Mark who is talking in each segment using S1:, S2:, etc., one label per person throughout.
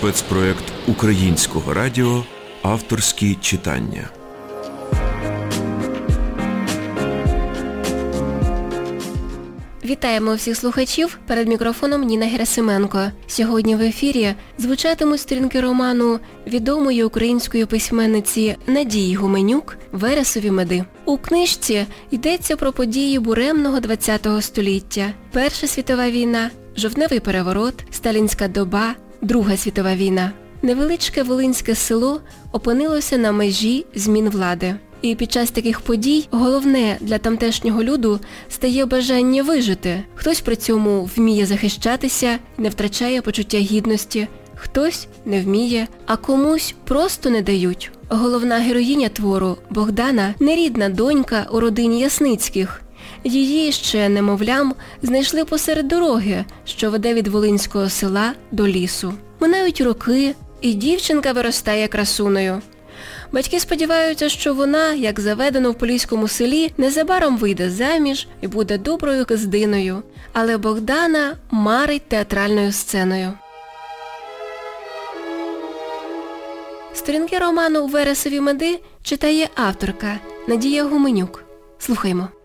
S1: спецпроект Українського радіо Авторські читання.
S2: Вітаємо всіх слухачів перед мікрофоном Ніна Герасименко. Сьогодні в ефірі звучатимуть сторінки роману відомої української письменниці Надії Гуменюк Вересові меди. У книжці йдеться про події буремного ХХ століття. Перша світова війна, жовтневий переворот, сталінська доба, Друга світова війна. Невеличке Волинське село опинилося на межі змін влади. І під час таких подій головне для тамтешнього люду стає бажання вижити. Хтось при цьому вміє захищатися, не втрачає почуття гідності, хтось не вміє, а комусь просто не дають. Головна героїня твору Богдана нерідна донька у родині Ясницьких. Її ще, немовлям, знайшли посеред дороги, що веде від Волинського села до лісу. Минають роки, і дівчинка виростає красуною. Батьки сподіваються, що вона, як заведено в поліському селі, незабаром вийде заміж і буде доброю каздиною. Але Богдана марить театральною сценою. Сторінки роману Вересові меди читає авторка Надія Гуменюк. Слухаймо.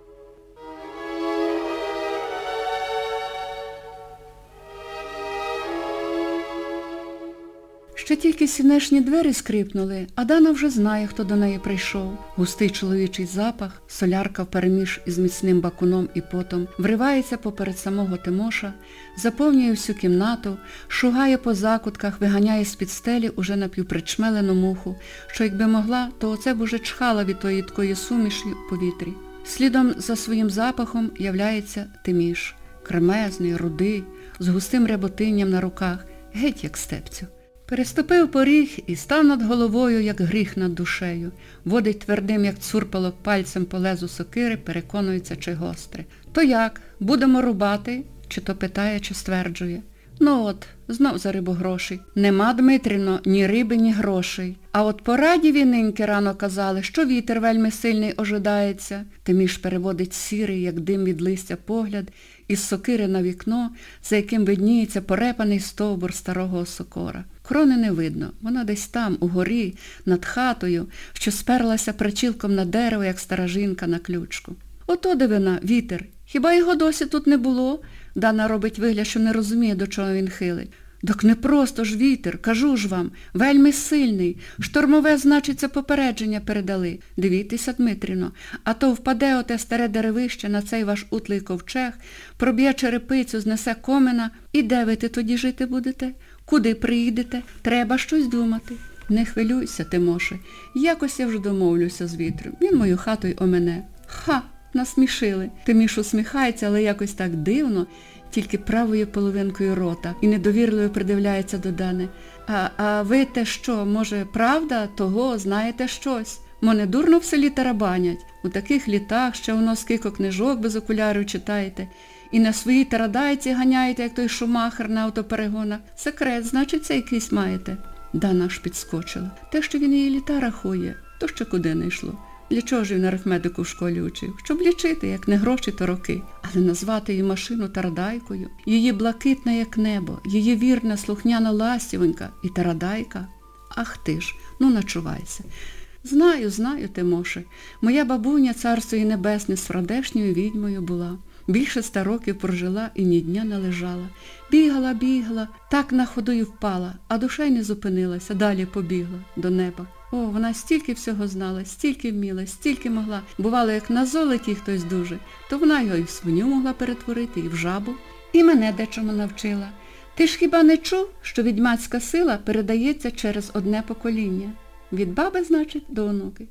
S3: Ще тільки сінешні двері скрипнули, а Дана вже знає, хто до неї прийшов. Густий чоловічий запах, солярка впереміж із міцним бакуном і потом, вривається поперед самого Тимоша, заповнює всю кімнату, шугає по закутках, виганяє з-під стелі уже напівпричмелену муху, що якби могла, то оце б уже чхала від тої ткої суміші в повітрі. Слідом за своїм запахом являється Тиміш, кремезний, рудий, з густим ряботинням на руках, геть як степцю. Переступив поріг і став над головою, як гріх над душею. Водить твердим, як цурпалок, пальцем по лезу сокири, переконується, чи гостре. То як? Будемо рубати? Чи то питає, чи стверджує. Ну от, знов за рибу грошей. Нема, Дмитріно, ні риби, ні грошей. А от по раді віниньки рано казали, що вітер вельми сильний ожидається. Тиміш переводить сірий, як дим від листя погляд, із сокири на вікно, за яким видніється порепаний стовбур старого сокора. Крони не видно, вона десь там, угорі, над хатою, що сперлася причілком на дерево, як стара жінка на ключку. Ото дивина, вітер. Хіба його досі тут не було? Дана робить вигляд, що не розуміє, до чого він хилить. Так не просто ж вітер, кажу ж вам, вельми сильний. Штормове, значиться, попередження передали. Дивіться, Дмитріно, а то впаде оте старе деревище на цей ваш утлий ковчег, проб'є черепицю, знесе комина. І де ви ти тоді жити будете? Куди приїдете? Треба щось думати. Не хвилюйся, Тимоше. Якось я вже домовлюся з вітром. Він мою хату й омене. Ха! Насмішили. Тиміш усміхається, але якось так дивно, тільки правою половинкою рота і недовірливо придивляється до Дани. А а ви те що, може, правда, того, знаєте щось? Моне дурно в селі тарабанять. У таких літах ще воно скільки книжок без окулярів читаєте. І на своїй тарадайці ганяєте, як той шумахер на автоперегонах. Секрет, значить, це якийсь маєте. Дана аж підскочила. Те, що він її літа рахує, то ще куди не йшло. Для чого ж він арифметику в школі учив? Щоб лічити, як не гроші, то роки. Але назвати її машину тарадайкою, її блакитна, як небо, її вірна, слухняна ластівонька і тарадайка. Ах ти ж, ну начувайся. Знаю, знаю, Тимоше. Моя бабуня, царство і небесне, з фрадешньою відьмою була. Більше ста років прожила і ні дня не лежала. Бігала, бігла, так на ходу й впала, а душа й не зупинилася, далі побігла до неба. О, вона стільки всього знала, стільки вміла, стільки могла. Бувало, як на золоті хтось дуже, то вона його і в свиню могла перетворити, і в жабу. І мене дечому навчила. Ти ж хіба не чув, що відьмацька сила передається через одне покоління? Від баби, значить, до онуки.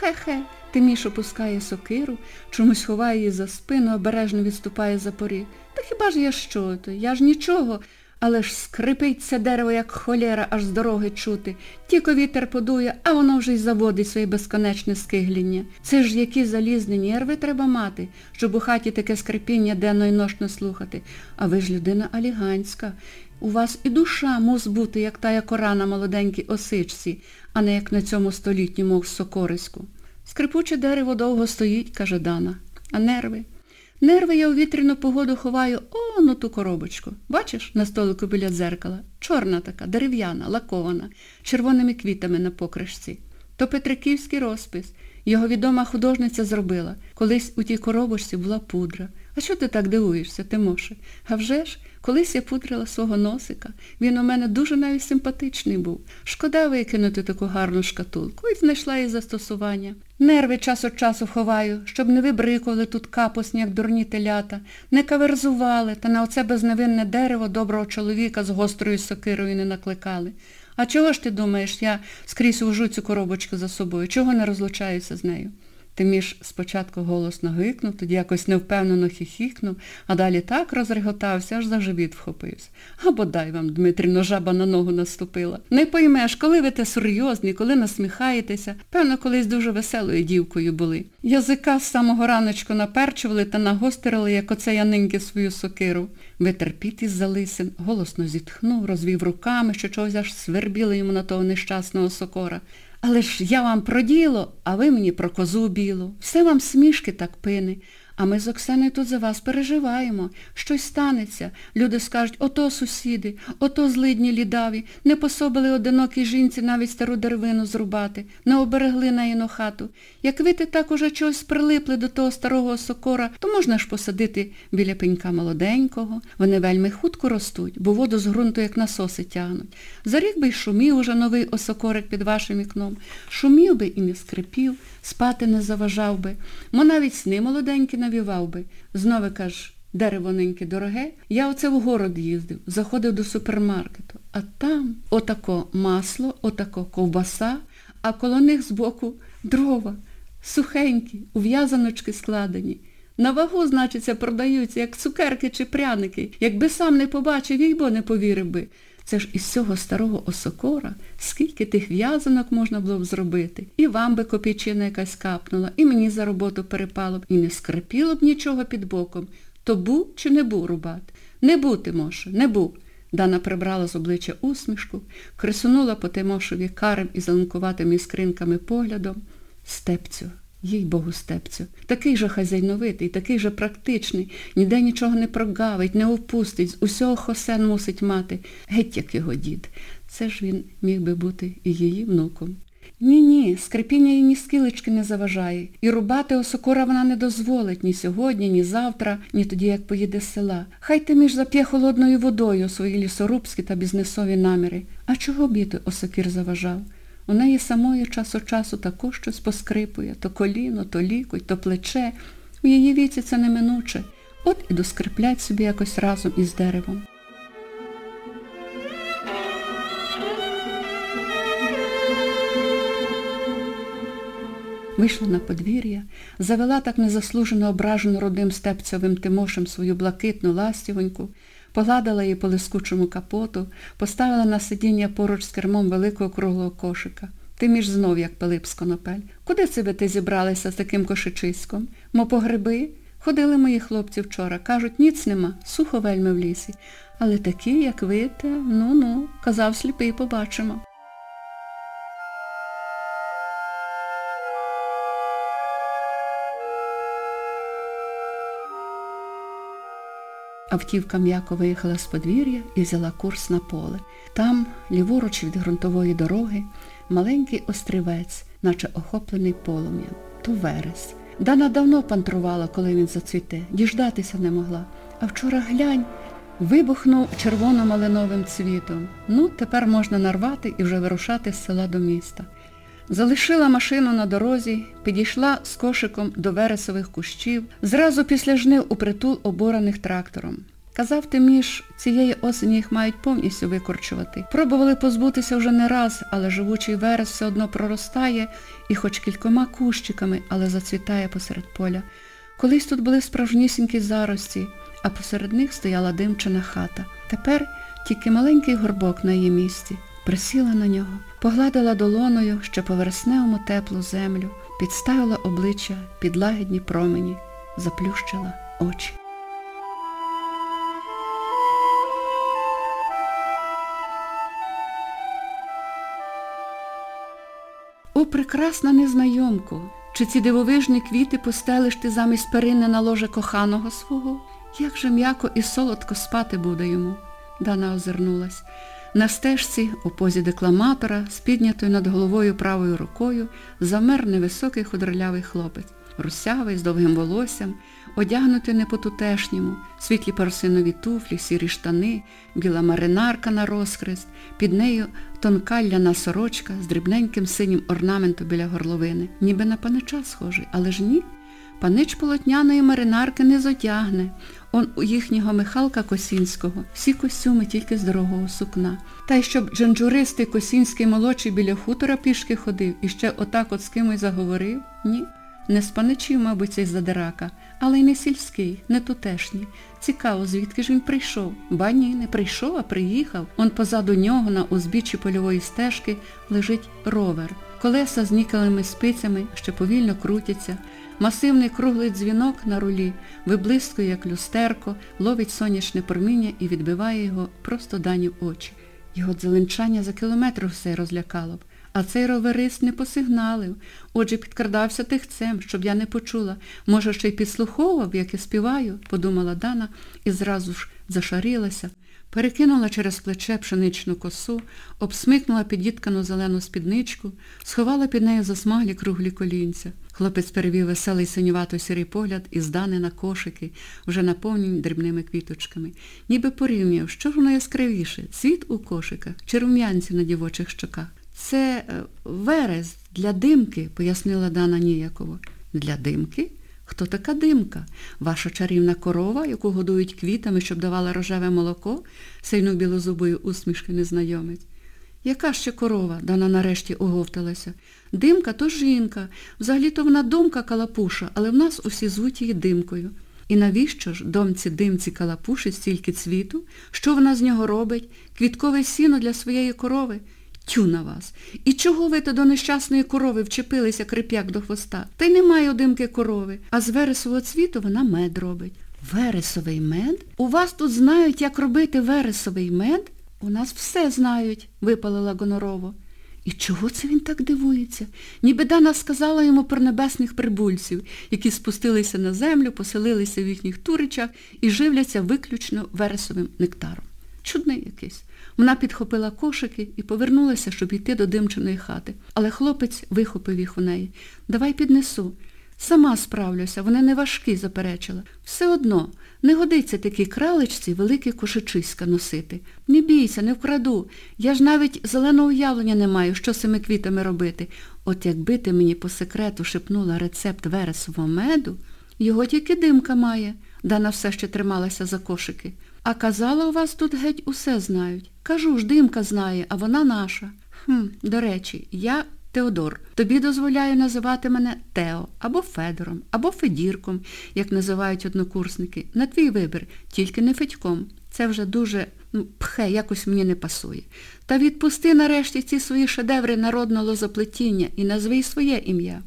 S3: Хе-хе, Тиміш опускає сокиру, чомусь ховає її за спину, обережно відступає за поріг. Та хіба ж я що то? Я ж нічого. Але ж скрипить це дерево, як холєра, аж з дороги чути. Тільки вітер подує, а воно вже й заводить своє безконечне скигління. Це ж які залізні нерви треба мати, щоб у хаті таке скрипіння денно й ношно слухати. А ви ж людина аліганська. У вас і душа мус бути, як тая кора на молоденькій осичці, а не як на цьому столітньому сокориську. Скрипуче дерево довго стоїть, каже Дана. А нерви? Нерви я у вітряну погоду ховаю о, ну ту коробочку. Бачиш, на столику біля дзеркала? Чорна така, дерев'яна, лакована, червоними квітами на покришці. То Петриківський розпис. Його відома художниця зробила. Колись у тій коробочці була пудра. А що ти так дивуєшся, Тимоше? А вже ж, колись я пудрила свого носика. Він у мене дуже навіть симпатичний був. Шкода викинути таку гарну шкатулку. І знайшла її застосування. Нерви час від часу ховаю, щоб не вибрикували тут капусні, як дурні телята, не каверзували та на оце безневинне дерево доброго чоловіка з гострою сокирою не накликали. А чого ж ти думаєш, я скрізь вожу цю коробочку за собою? Чого не розлучаюся з нею? Тиміш спочатку голосно гикнув, тоді якось невпевнено хіхікнув, а далі так розреготався, аж за живіт вхопився. А бодай вам, Дмитрівно, жаба на ногу наступила. Не поймеш, коли ви те серйозні, коли насміхаєтеся. Певно, колись дуже веселою дівкою були. Язика з самого раночку наперчували та нагострили, як оце янинки свою сокиру. Витер піт із залисин, голосно зітхнув, розвів руками, що чогось аж свербіло йому на того нещасного сокора. Але ж я вам про діло, а ви мені про козу білу. Все вам смішки так пини. А ми з Оксаною тут за вас переживаємо. Щось станеться. Люди скажуть, ото сусіди, ото злидні лідаві, не пособили одинокій жінці навіть стару деревину зрубати, не оберегли на їну хату. Як ви ти так уже чогось прилипли до того старого сокора, то можна ж посадити біля пенька молоденького. Вони вельми хутко ростуть, бо воду з ґрунту як насоси тягнуть. За рік би й шумів уже новий осокорик під вашим вікном. Шумів би і не скрипів, спати не заважав би, мо навіть сни молоденькі навівав би. Знову каже, дерево неньке дороге. Я оце в город їздив, заходив до супермаркету, а там отако масло, отако ковбаса, а коло них збоку дрова, сухенькі, у в'язаночки складені. На вагу, значиться, продаються, як цукерки чи пряники. Якби сам не побачив, їй бо не повірив би. Це ж із цього старого осокора скільки тих в'язанок можна було б зробити. І вам би копійчина якась капнула, і мені за роботу перепало б, і не скрипіло б нічого під боком. То був чи не був рубати? Не бути, Моше, не був. Дана прибрала з обличчя усмішку, крисунула по Тимошові карим і зеленкуватими іскринками поглядом. Степцю, їй Богу, степцю, такий же хазяйновитий, такий же практичний, ніде нічого не прогавить, не опустить, з усього хосен мусить мати. Геть як його дід. Це ж він міг би бути і її внуком. Ні-ні, скрипіння їй ні скілечки не заважає. І рубати осокора вона не дозволить ні сьогодні, ні завтра, ні тоді, як поїде з села. Хай ти між зап'є холодною водою свої лісорубські та бізнесові наміри. А чого біти осокір заважав? У неї самої час от часу також щось поскрипує, то коліно, то лікоть, то плече. У її віці це неминуче. От і доскриплять собі якось разом із деревом. Вийшла на подвір'я, завела так незаслужено ображену родим степцевим Тимошем свою блакитну ластівоньку, погладила її по лискучому капоту, поставила на сидіння поруч з кермом великого круглого кошика. Ти між знов, як Пилип з конопель. Куди себе ти зібралася з таким кошичиськом? Мо по гриби? Ходили мої хлопці вчора. Кажуть, ніц нема, сухо вельми в лісі. Але такі, як ви, те, ну-ну, казав сліпий, побачимо. Автівка м'яко виїхала з подвір'я і взяла курс на поле. Там, ліворуч від ґрунтової дороги, маленький острівець, наче охоплений полум'ям. То верес. Дана давно пантрувала, коли він зацвіте, діждатися не могла. А вчора глянь, вибухнув червоно-малиновим цвітом. Ну, тепер можна нарвати і вже вирушати з села до міста. Залишила машину на дорозі, підійшла з кошиком до вересових кущів, зразу після жнив у притул обораних трактором. Казав Тиміш, цієї осені їх мають повністю викорчувати. Пробували позбутися вже не раз, але живучий верес все одно проростає і хоч кількома кущиками, але зацвітає посеред поля. Колись тут були справжнісінькі зарості, а посеред них стояла димчина хата. Тепер тільки маленький горбок на її місці. Присіла на нього, погладила долоною ще по вересневому теплу землю, підставила обличчя під лагідні промені, заплющила очі. О, прекрасна незнайомко! Чи ці дивовижні квіти постелиш ти замість перини на ложе коханого свого? Як же м'яко і солодко спати буде йому? Дана озирнулась. На стежці, у позі декламатора, з піднятою над головою правою рукою, замер невисокий худролявий хлопець, русявий, з довгим волоссям, одягнутий не по-тутешньому, світлі парусинові туфлі, сірі штани, біла маринарка на розхрест, під нею тонка ляна сорочка з дрібненьким синім орнаментом біля горловини. Ніби на панича схожий, але ж ні. Панич полотняної маринарки не зодягне. Он у їхнього Михалка Косінського всі костюми тільки з дорогого сукна. Та й щоб джанджуристий Косінський молодший біля хутора пішки ходив і ще отак от з кимось заговорив? Ні. Не з паничів, мабуть, цей задирака, але й не сільський, не тутешній. Цікаво, звідки ж він прийшов? Ба ні, не прийшов, а приїхав. Он позаду нього на узбіччі польової стежки лежить ровер. Колеса з нікелевими спицями ще повільно крутяться. Масивний круглий дзвінок на рулі виблискує, як люстерко, ловить сонячне проміння і відбиває його просто дані в очі. Його дзеленчання за кілометр все розлякало б. А цей роверист не посигналив. Отже, підкрадався тихцем, щоб я не почула. Може, ще й підслуховував, як я співаю, подумала Дана і зразу ж зашарілася, перекинула через плече пшеничну косу, обсмикнула підіткану зелену спідничку, сховала під нею засмаглі круглі колінця. Хлопець перевів веселий синювато сірий погляд і здане на кошики, вже наповнені дрібними квіточками. Ніби порівняв, що ж воно яскравіше, цвіт у кошиках чи рум'янці на дівочих щоках. Це е, верес для димки, пояснила Дана ніяково. Для димки? Хто така димка? Ваша чарівна корова, яку годують квітами, щоб давала рожеве молоко, сильно білозубою усмішки незнайомець. Яка ще корова? Дана нарешті оговталася. Димка то жінка. Взагалі-то вона домка калапуша, але в нас усі звуть її димкою. І навіщо ж домці димці калапуші стільки цвіту? Що вона з нього робить? Квіткове сіно для своєї корови? Тю на вас. І чого ви то до нещасної корови вчепилися крип'як до хвоста? Та й немає одимки корови, а з вересового цвіту вона мед робить. Вересовий мед? У вас тут знають, як робити вересовий мед? У нас все знають, випалила Гонорово. І чого це він так дивується? Ніби Дана сказала йому про небесних прибульців, які спустилися на землю, поселилися в їхніх туричах і живляться виключно вересовим нектаром. Чудний якийсь. Вона підхопила кошики і повернулася, щоб йти до димчиної хати. Але хлопець вихопив їх у неї. Давай піднесу. Сама справлюся, вони не важкі, заперечила. Все одно, не годиться такій кралечці великі кошечиська носити. Не бійся, не вкраду. Я ж навіть зеленого уявлення не маю, що з цими квітами робити. От якби ти мені по секрету шепнула рецепт вересового меду, його тільки димка має. Дана все ще трималася за кошики. А казала, у вас тут геть усе знають. Кажу ж, димка знає, а вона наша. Хм, До речі, я Теодор. Тобі дозволяю називати мене Тео, або Федором, або Федірком, як називають однокурсники. На твій вибір, тільки не Федьком. Це вже дуже ну, пхе, якось мені не пасує. Та відпусти нарешті ці свої шедеври народного лозоплетіння і назви своє ім'я.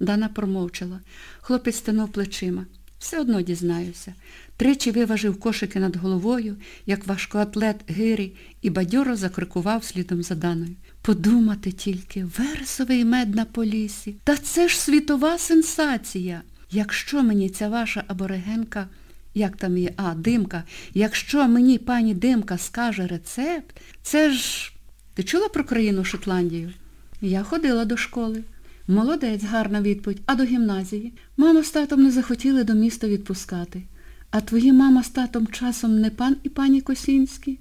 S3: Дана промовчала. Хлопець стенув плечима. Все одно дізнаюся. Тричі виважив кошики над головою, як важкоатлет Гирі, і бадьоро закрикував слідом за Даною. Подумати тільки, вересовий мед на полісі. Та це ж світова сенсація. Якщо мені ця ваша аборигенка, як там є, а, димка, якщо мені пані Димка скаже рецепт, це ж... Ти чула про країну Шотландію? Я ходила до школи. Молодець, гарна відповідь. А до гімназії? Мама з татом не захотіли до міста відпускати. А твої мама з татом часом не пан і пані Косінські?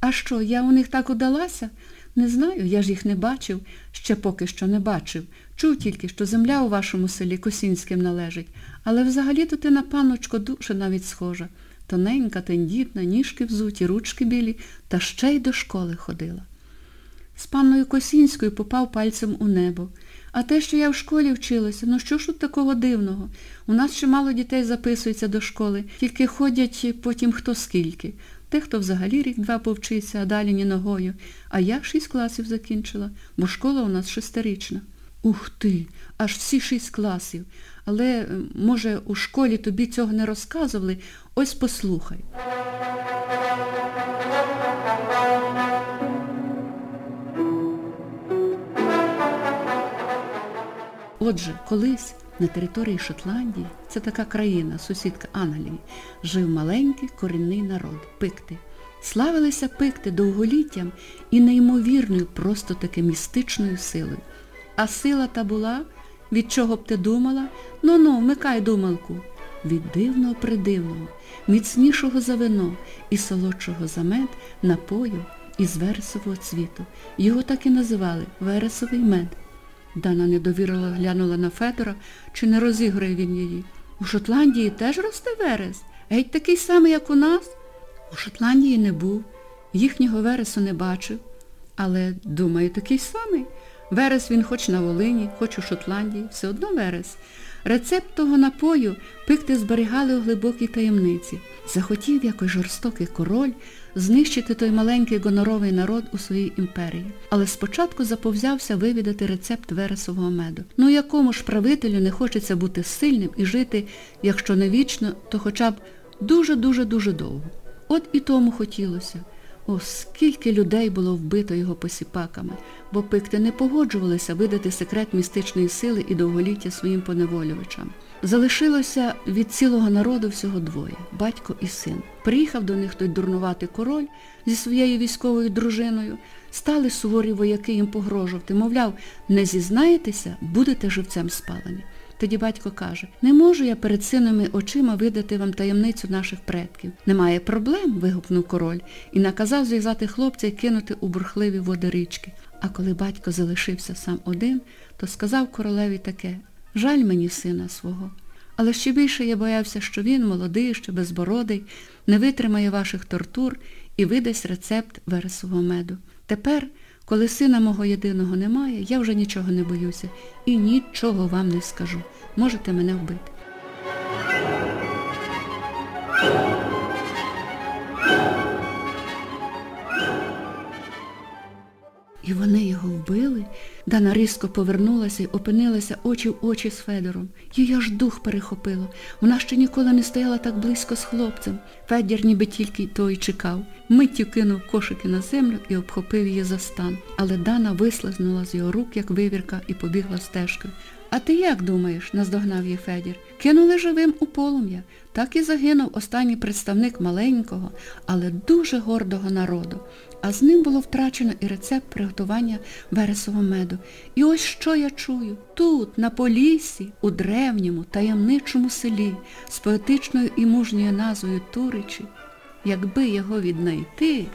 S3: А що, я у них так удалася? Не знаю, я ж їх не бачив, ще поки що не бачив. Чув тільки, що земля у вашому селі Косінським належить. Але взагалі-то ти на паночку дуже навіть схожа. Тоненька, тендітна, ніжки взуті, ручки білі, та ще й до школи ходила. З панною Косінською попав пальцем у небо. А те, що я в школі вчилася, ну що ж тут такого дивного? У нас чимало дітей записується до школи, тільки ходять потім хто скільки. Дехто взагалі рік-два повчиться, а далі ні ногою. А я шість класів закінчила, бо школа у нас шестирічна. Ух ти, аж всі шість класів. Але, може, у школі тобі цього не розказували? Ось послухай. Отже, колись на території Шотландії, це така країна, сусідка Англії, жив маленький корінний народ пикти. Славилися пикти довголіттям і неймовірною, просто таки містичною силою. А сила та була, від чого б ти думала? Ну-ну, вмикай думалку. Від дивного придивного, міцнішого за вино і солодшого за мед напою із вересового цвіту. Його так і називали Вересовий мед. Дана недовірила глянула на Федора, чи не розігрує він її. У Шотландії теж росте верес, геть такий самий, як у нас. У Шотландії не був, їхнього вересу не бачив, але, думаю, такий самий. Верес він хоч на Волині, хоч у Шотландії, все одно верес. Рецепт того напою пикти зберігали у глибокій таємниці. Захотів якось жорстокий король знищити той маленький гоноровий народ у своїй імперії. Але спочатку заповзявся вивідати рецепт вересового меду. Ну якому ж правителю не хочеться бути сильним і жити, якщо не вічно, то хоча б дуже-дуже-дуже довго. От і тому хотілося. О, скільки людей було вбито його посіпаками, бо пикти не погоджувалися видати секрет містичної сили і довголіття своїм поневолювачам. Залишилося від цілого народу всього двоє батько і син. Приїхав до них той дурнуватий король зі своєю військовою дружиною, стали суворі вояки їм погрожувати, мовляв, не зізнаєтеся, будете живцем спалені. Тоді батько каже, не можу я перед синами очима видати вам таємницю наших предків. Немає проблем, вигукнув король і наказав зв'язати хлопця і кинути у бурхливі води річки. А коли батько залишився сам один, то сказав королеві таке Жаль мені сина свого. Але ще більше я боявся, що він, молодий, ще безбородий, не витримає ваших тортур і видасть рецепт вересового меду. Тепер, коли сина мого єдиного немає, я вже нічого не боюся і нічого вам не скажу. Можете мене вбити. І вони його вбили. Дана різко повернулася і опинилася очі в очі з Федором. Її аж дух перехопило. Вона ще ніколи не стояла так близько з хлопцем. Федір ніби тільки той чекав. Миттю кинув кошики на землю і обхопив її за стан. Але Дана вислизнула з його рук, як вивірка, і побігла стежкою. А ти як думаєш? наздогнав її Федір. Кинули живим у полум'я. Так і загинув останній представник маленького, але дуже гордого народу. А з ним було втрачено і рецепт приготування вересового меду. І ось що я чую. Тут, на Поліссі, у древньому, таємничому селі, з поетичною і мужньою назвою Туричі, якби його віднайти.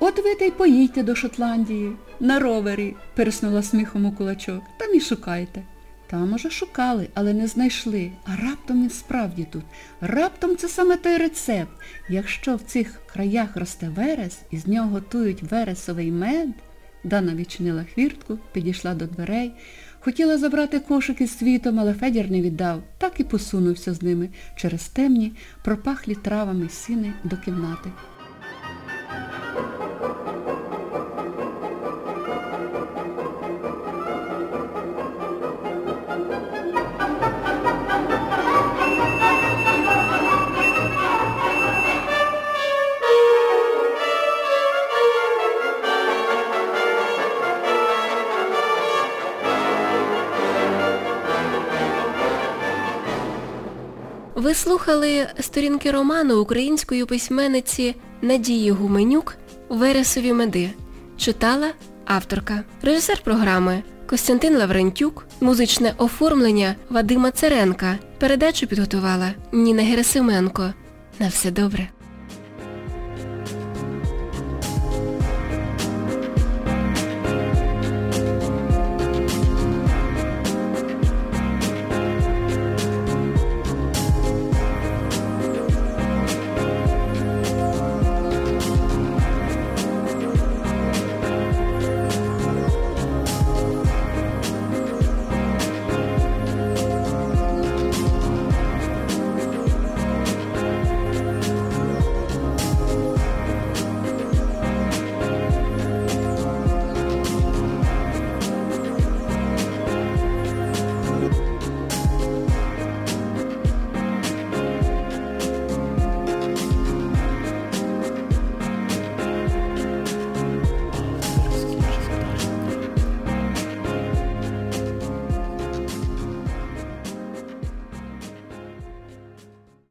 S3: От ви та й поїдьте до Шотландії, на ровері, переснула сміхом у кулачок. Там і шукайте. Там уже шукали, але не знайшли. А раптом він справді тут. Раптом це саме той рецепт. Якщо в цих краях росте верес і з нього готують вересовий мед, Дана відчинила хвіртку, підійшла до дверей, хотіла забрати кошики з світом, але Федір не віддав, так і посунувся з ними через темні, пропахлі травами сіни до кімнати.
S2: Ви слухали сторінки роману української письменниці Надії Гуменюк Вересові меди. Читала авторка. Режисер програми Костянтин Лаврентюк, музичне оформлення Вадима Церенка. Передачу підготувала Ніна Герасименко. На все добре.